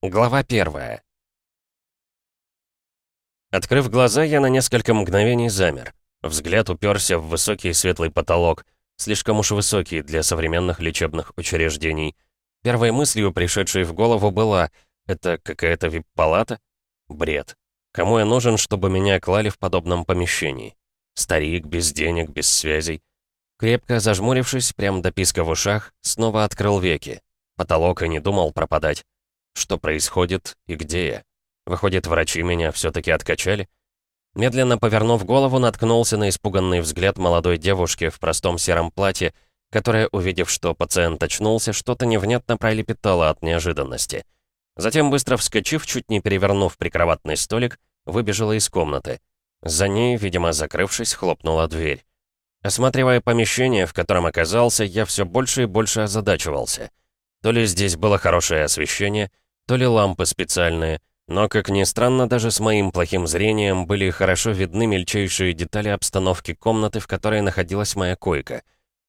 Глава первая. Открыв глаза, я на несколько мгновений замер. Взгляд уперся в высокий светлый потолок, слишком уж высокий для современных лечебных учреждений. Первой мыслью, пришедшей в голову, была «это какая-то вип-палата?» Бред. Кому я нужен, чтобы меня клали в подобном помещении? Старик, без денег, без связей. Крепко зажмурившись, прямо до писка в ушах, снова открыл веки. Потолок и не думал пропадать. Что происходит и где я? Выходит, врачи меня все-таки откачали? Медленно повернув голову, наткнулся на испуганный взгляд молодой девушки в простом сером платье, которая, увидев, что пациент очнулся, что-то невнятно пролепетала от неожиданности. Затем, быстро вскочив, чуть не перевернув прикроватный столик, выбежала из комнаты. За ней, видимо, закрывшись, хлопнула дверь. Осматривая помещение, в котором оказался, я все больше и больше озадачивался. То ли здесь было хорошее освещение, то ли лампы специальные, но, как ни странно, даже с моим плохим зрением были хорошо видны мельчайшие детали обстановки комнаты, в которой находилась моя койка.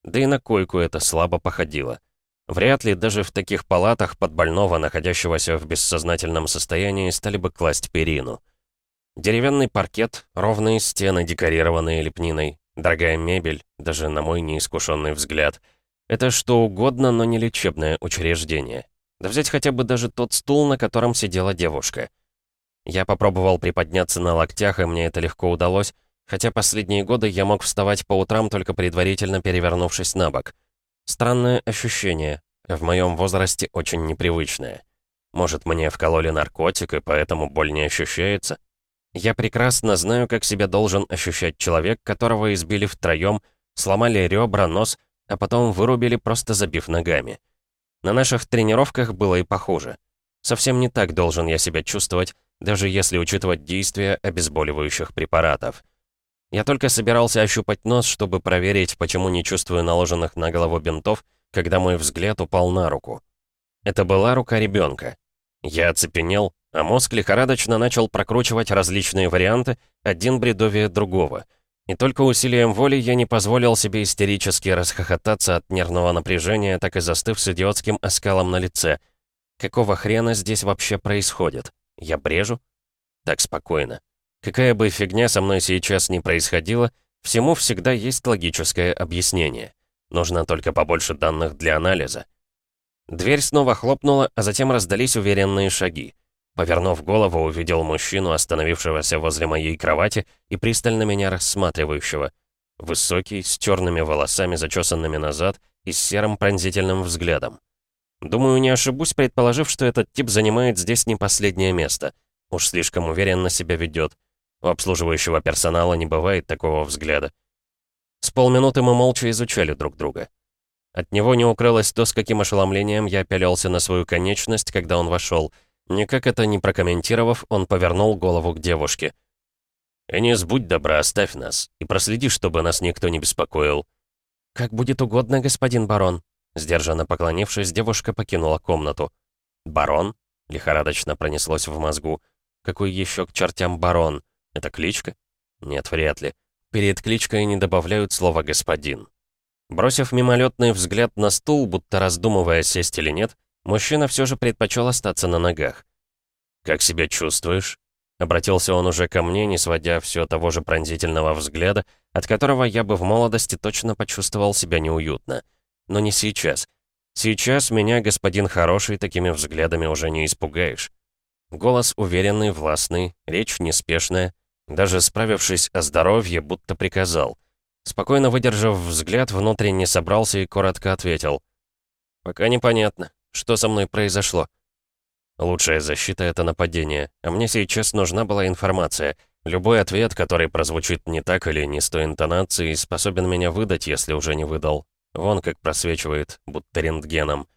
Да и на койку это слабо походило. Вряд ли даже в таких палатах под больного, находящегося в бессознательном состоянии, стали бы класть перину. Деревянный паркет, ровные стены, декорированные лепниной, дорогая мебель, даже на мой неискушенный взгляд. Это что угодно, но не лечебное учреждение. Да взять хотя бы даже тот стул, на котором сидела девушка. Я попробовал приподняться на локтях, и мне это легко удалось, хотя последние годы я мог вставать по утрам, только предварительно перевернувшись на бок. Странное ощущение, в моем возрасте очень непривычное. Может, мне вкололи наркотик, и поэтому боль не ощущается? Я прекрасно знаю, как себя должен ощущать человек, которого избили втроем, сломали ребра, нос, а потом вырубили, просто забив ногами. На наших тренировках было и похуже. Совсем не так должен я себя чувствовать, даже если учитывать действия обезболивающих препаратов. Я только собирался ощупать нос, чтобы проверить, почему не чувствую наложенных на голову бинтов, когда мой взгляд упал на руку. Это была рука ребенка. Я оцепенел, а мозг лихорадочно начал прокручивать различные варианты, один бредовее другого — и только усилием воли я не позволил себе истерически расхохотаться от нервного напряжения, так и застыв с идиотским оскалом на лице. Какого хрена здесь вообще происходит? Я брежу? Так спокойно. Какая бы фигня со мной сейчас ни происходила, всему всегда есть логическое объяснение. Нужно только побольше данных для анализа. Дверь снова хлопнула, а затем раздались уверенные шаги. Повернув голову, увидел мужчину, остановившегося возле моей кровати и пристально меня рассматривающего. Высокий, с черными волосами, зачесанными назад и с серым пронзительным взглядом. Думаю, не ошибусь, предположив, что этот тип занимает здесь не последнее место. Уж слишком уверенно себя ведет. У обслуживающего персонала не бывает такого взгляда. С полминуты мы молча изучали друг друга. От него не укрылось то, с каким ошеломлением я пялился на свою конечность, когда он вошел — Никак это не прокомментировав, он повернул голову к девушке. «Энис, будь добра, оставь нас, и проследи, чтобы нас никто не беспокоил». «Как будет угодно, господин барон». Сдержанно поклонившись, девушка покинула комнату. «Барон?» — лихорадочно пронеслось в мозгу. «Какой еще к чертям барон? Это кличка?» «Нет, вряд ли. Перед кличкой не добавляют слово «господин». Бросив мимолетный взгляд на стул, будто раздумывая, сесть или нет, Мужчина все же предпочел остаться на ногах. «Как себя чувствуешь?» Обратился он уже ко мне, не сводя все того же пронзительного взгляда, от которого я бы в молодости точно почувствовал себя неуютно. Но не сейчас. Сейчас меня, господин хороший, такими взглядами уже не испугаешь. Голос уверенный, властный, речь неспешная. Даже справившись о здоровье, будто приказал. Спокойно выдержав взгляд, внутренне собрался и коротко ответил. «Пока непонятно. Что со мной произошло? Лучшая защита — это нападение, а мне сейчас нужна была информация. Любой ответ, который прозвучит не так или не с той интонацией, способен меня выдать, если уже не выдал. Вон как просвечивает, будто рентгеном.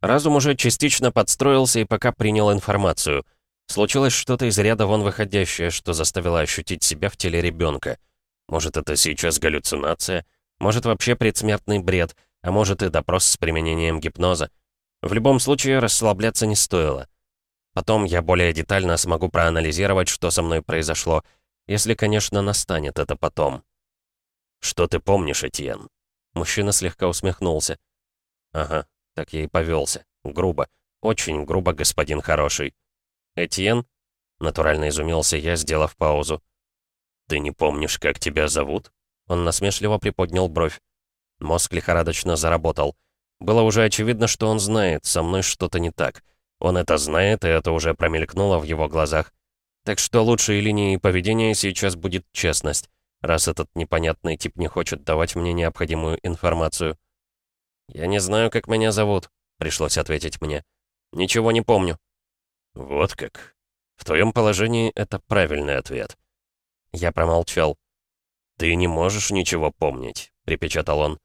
Разум уже частично подстроился и пока принял информацию. Случилось что-то из ряда вон выходящее, что заставило ощутить себя в теле ребенка. Может, это сейчас галлюцинация, может, вообще предсмертный бред, а может и допрос с применением гипноза. В любом случае, расслабляться не стоило. Потом я более детально смогу проанализировать, что со мной произошло, если, конечно, настанет это потом. «Что ты помнишь, Этьен?» Мужчина слегка усмехнулся. «Ага, так я и повелся. Грубо. Очень грубо, господин хороший. Этьен? Натурально изумился я, сделав паузу. «Ты не помнишь, как тебя зовут?» Он насмешливо приподнял бровь. Мозг лихорадочно заработал. Было уже очевидно, что он знает, со мной что-то не так. Он это знает, и это уже промелькнуло в его глазах. Так что лучшей линией поведения сейчас будет честность, раз этот непонятный тип не хочет давать мне необходимую информацию. «Я не знаю, как меня зовут», — пришлось ответить мне. «Ничего не помню». «Вот как. В твоем положении это правильный ответ». Я промолчал. «Ты не можешь ничего помнить», — припечатал он.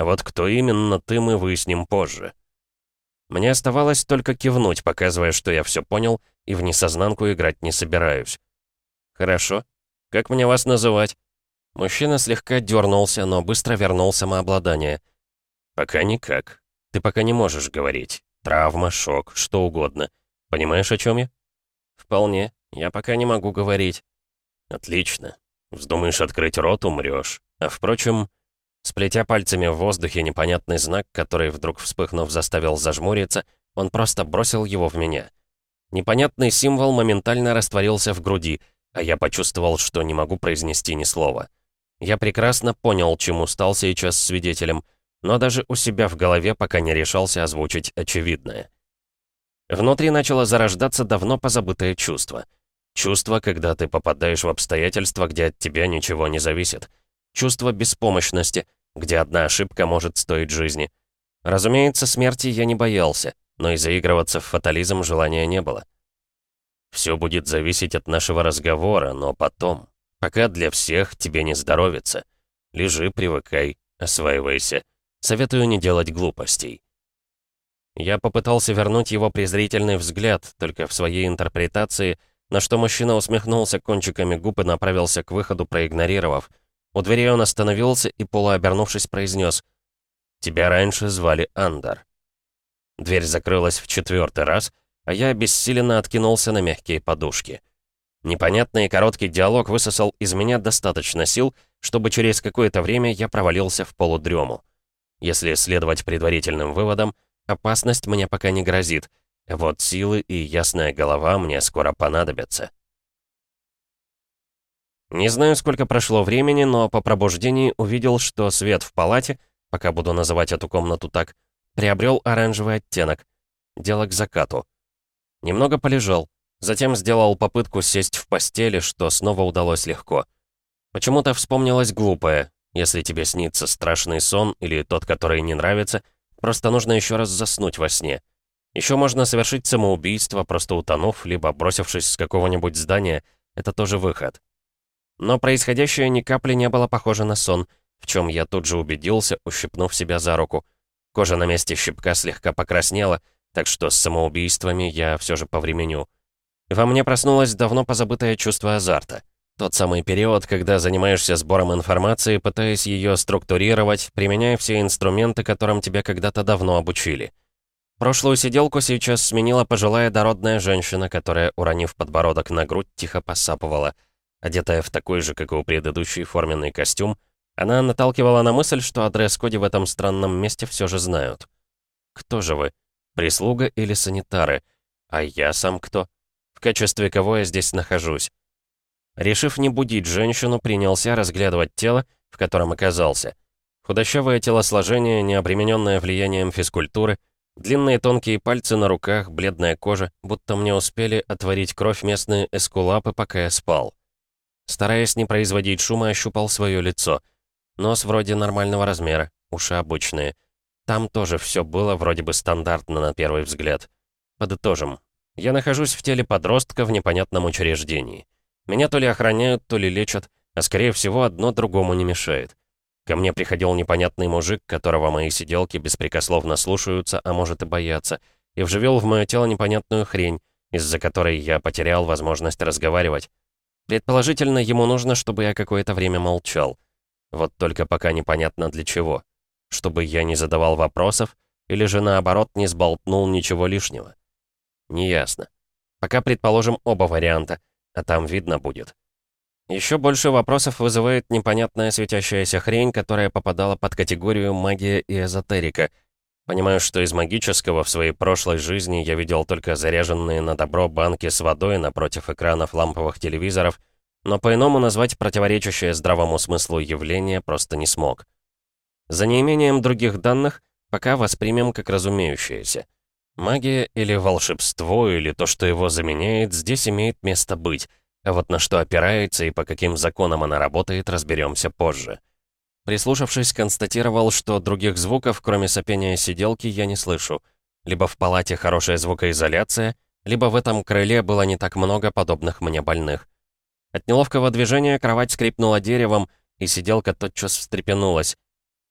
«А вот кто именно ты, мы выясним позже». Мне оставалось только кивнуть, показывая, что я все понял, и в несознанку играть не собираюсь. «Хорошо. Как мне вас называть?» Мужчина слегка дернулся, но быстро вернул самообладание. «Пока никак. Ты пока не можешь говорить. Травма, шок, что угодно. Понимаешь, о чем я?» «Вполне. Я пока не могу говорить». «Отлично. Вздумаешь открыть рот, умрешь. А впрочем...» Сплетя пальцами в воздухе непонятный знак, который вдруг вспыхнув заставил зажмуриться, он просто бросил его в меня. Непонятный символ моментально растворился в груди, а я почувствовал, что не могу произнести ни слова. Я прекрасно понял, чему стал сейчас свидетелем, но даже у себя в голове пока не решался озвучить очевидное. Внутри начало зарождаться давно позабытое чувство. Чувство, когда ты попадаешь в обстоятельства, где от тебя ничего не зависит. Чувство беспомощности, где одна ошибка может стоить жизни. Разумеется, смерти я не боялся, но и заигрываться в фатализм желания не было. Все будет зависеть от нашего разговора, но потом. Пока для всех тебе не здоровится. Лежи, привыкай, осваивайся. Советую не делать глупостей. Я попытался вернуть его презрительный взгляд, только в своей интерпретации, на что мужчина усмехнулся кончиками губ и направился к выходу, проигнорировав. У двери он остановился и, полуобернувшись, произнес «Тебя раньше звали Андер». Дверь закрылась в четвертый раз, а я обессиленно откинулся на мягкие подушки. Непонятный и короткий диалог высосал из меня достаточно сил, чтобы через какое-то время я провалился в полудрему. Если следовать предварительным выводам, опасность мне пока не грозит, вот силы и ясная голова мне скоро понадобятся. Не знаю, сколько прошло времени, но по пробуждении увидел, что свет в палате, пока буду называть эту комнату так, приобрел оранжевый оттенок. Дело к закату. Немного полежал, затем сделал попытку сесть в постели, что снова удалось легко. Почему-то вспомнилось глупое. Если тебе снится страшный сон или тот, который не нравится, просто нужно еще раз заснуть во сне. Еще можно совершить самоубийство, просто утонув, либо бросившись с какого-нибудь здания. Это тоже выход. Но происходящее ни капли не было похоже на сон, в чем я тут же убедился, ущипнув себя за руку. Кожа на месте щипка слегка покраснела, так что с самоубийствами я все же повременю. Во мне проснулось давно позабытое чувство азарта. Тот самый период, когда занимаешься сбором информации, пытаясь ее структурировать, применяя все инструменты, которым тебя когда-то давно обучили. Прошлую сиделку сейчас сменила пожилая дородная женщина, которая, уронив подбородок на грудь, тихо посапывала. Одетая в такой же, как и у предыдущей, форменный костюм, она наталкивала на мысль, что о дресс-коде в этом странном месте все же знают. «Кто же вы? Прислуга или санитары? А я сам кто? В качестве кого я здесь нахожусь?» Решив не будить женщину, принялся разглядывать тело, в котором оказался. Худощавое телосложение, не обремененное влиянием физкультуры, длинные тонкие пальцы на руках, бледная кожа, будто мне успели отварить кровь местные эскулапы, пока я спал. Стараясь не производить шума, ощупал свое лицо — Нос вроде нормального размера, уши обычные. Там тоже все было вроде бы стандартно на первый взгляд. Подытожим. Я нахожусь в теле подростка в непонятном учреждении. Меня то ли охраняют, то ли лечат, а скорее всего одно другому не мешает. Ко мне приходил непонятный мужик, которого мои сиделки беспрекословно слушаются, а может и боятся, и вживел в мое тело непонятную хрень, из-за которой я потерял возможность разговаривать. Предположительно, ему нужно, чтобы я какое-то время молчал. Вот только пока непонятно для чего. Чтобы я не задавал вопросов, или же наоборот не сболтнул ничего лишнего. Неясно. Пока предположим оба варианта, а там видно будет. Еще больше вопросов вызывает непонятная светящаяся хрень, которая попадала под категорию магия и эзотерика. Понимаю, что из магического в своей прошлой жизни я видел только заряженные на добро банки с водой напротив экранов ламповых телевизоров, но по-иному назвать противоречащее здравому смыслу явление просто не смог. За неимением других данных пока воспримем как разумеющееся. Магия или волшебство, или то, что его заменяет, здесь имеет место быть, а вот на что опирается и по каким законам она работает, разберемся позже. Прислушавшись, констатировал, что других звуков, кроме сопения сиделки, я не слышу. Либо в палате хорошая звукоизоляция, либо в этом крыле было не так много подобных мне больных. От неловкого движения кровать скрипнула деревом, и сиделка тотчас встрепенулась.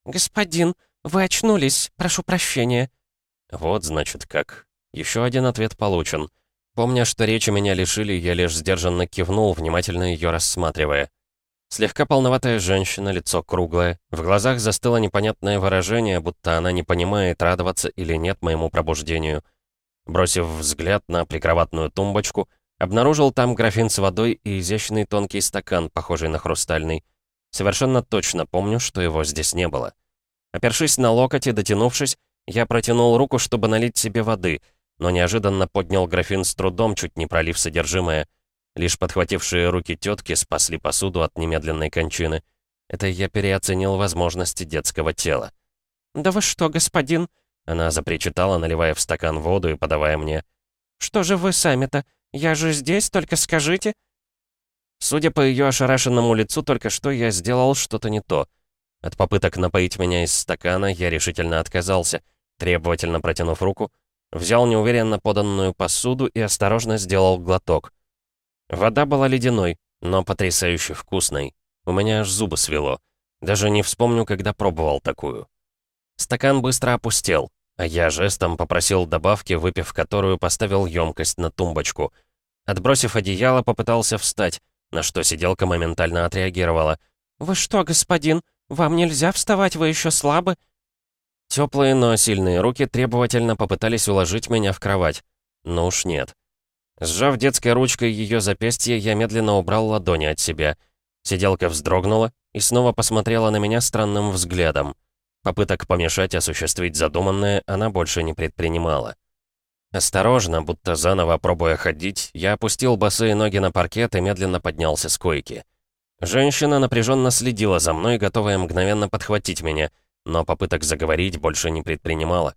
«Господин, вы очнулись, прошу прощения». Вот, значит, как. Еще один ответ получен. Помня, что речи меня лишили, я лишь сдержанно кивнул, внимательно ее рассматривая. Слегка полноватая женщина, лицо круглое. В глазах застыло непонятное выражение, будто она не понимает, радоваться или нет моему пробуждению. Бросив взгляд на прикроватную тумбочку, обнаружил там графин с водой и изящный тонкий стакан, похожий на хрустальный. Совершенно точно помню, что его здесь не было. Опершись на локоть и дотянувшись, я протянул руку, чтобы налить себе воды, но неожиданно поднял графин с трудом, чуть не пролив содержимое — Лишь подхватившие руки тетки спасли посуду от немедленной кончины. Это я переоценил возможности детского тела. «Да вы что, господин?» Она запричитала, наливая в стакан воду и подавая мне. «Что же вы сами-то? Я же здесь, только скажите». Судя по ее ошарашенному лицу, только что я сделал что-то не то. От попыток напоить меня из стакана я решительно отказался, требовательно протянув руку, взял неуверенно поданную посуду и осторожно сделал глоток. Вода была ледяной, но потрясающе вкусной. У меня аж зубы свело. Даже не вспомню, когда пробовал такую. Стакан быстро опустел, а я жестом попросил добавки, выпив которую поставил емкость на тумбочку. Отбросив одеяло, попытался встать, на что сиделка моментально отреагировала. «Вы что, господин? Вам нельзя вставать, вы еще слабы?» Теплые, но сильные руки требовательно попытались уложить меня в кровать. Ну уж нет. Сжав детской ручкой ее запястье, я медленно убрал ладони от себя. Сиделка вздрогнула и снова посмотрела на меня странным взглядом. Попыток помешать осуществить задуманное она больше не предпринимала. Осторожно, будто заново пробуя ходить, я опустил босые ноги на паркет и медленно поднялся с койки. Женщина напряженно следила за мной, готовая мгновенно подхватить меня, но попыток заговорить больше не предпринимала.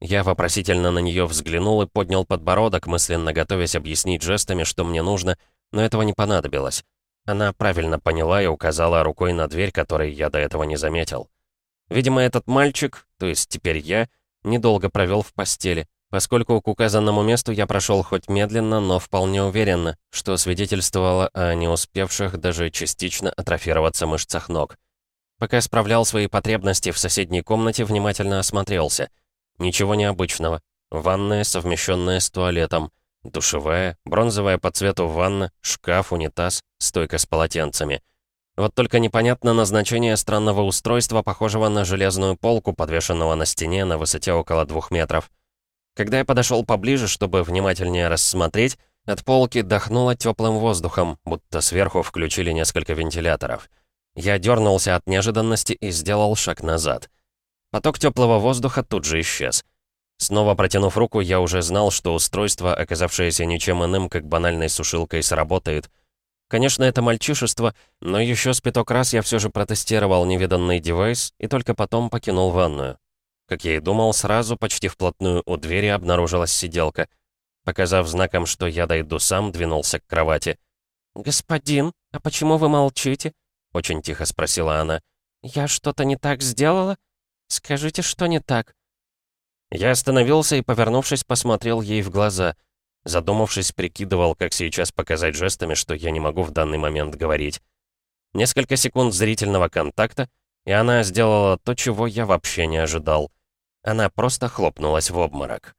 Я вопросительно на нее взглянул и поднял подбородок, мысленно готовясь объяснить жестами, что мне нужно, но этого не понадобилось. Она правильно поняла и указала рукой на дверь, которой я до этого не заметил. Видимо, этот мальчик, то есть теперь я, недолго провел в постели, поскольку к указанному месту я прошел хоть медленно, но вполне уверенно, что свидетельствовало о не успевших даже частично атрофироваться мышцах ног. Пока справлял свои потребности в соседней комнате, внимательно осмотрелся — Ничего необычного. Ванная, совмещенная с туалетом. Душевая, бронзовая по цвету ванна, шкаф, унитаз, стойка с полотенцами. Вот только непонятно назначение странного устройства, похожего на железную полку, подвешенного на стене на высоте около двух метров. Когда я подошел поближе, чтобы внимательнее рассмотреть, от полки дохнуло теплым воздухом, будто сверху включили несколько вентиляторов. Я дернулся от неожиданности и сделал шаг назад. Поток теплого воздуха тут же исчез. Снова протянув руку, я уже знал, что устройство, оказавшееся ничем иным, как банальной сушилкой, сработает. Конечно, это мальчишество, но еще с пяток раз я все же протестировал невиданный девайс и только потом покинул ванную. Как я и думал, сразу, почти вплотную у двери обнаружилась сиделка. Показав знаком, что я дойду сам, двинулся к кровати. «Господин, а почему вы молчите?» — очень тихо спросила она. «Я что-то не так сделала?» «Скажите, что не так?» Я остановился и, повернувшись, посмотрел ей в глаза. Задумавшись, прикидывал, как сейчас показать жестами, что я не могу в данный момент говорить. Несколько секунд зрительного контакта, и она сделала то, чего я вообще не ожидал. Она просто хлопнулась в обморок.